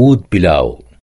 أود بلاو.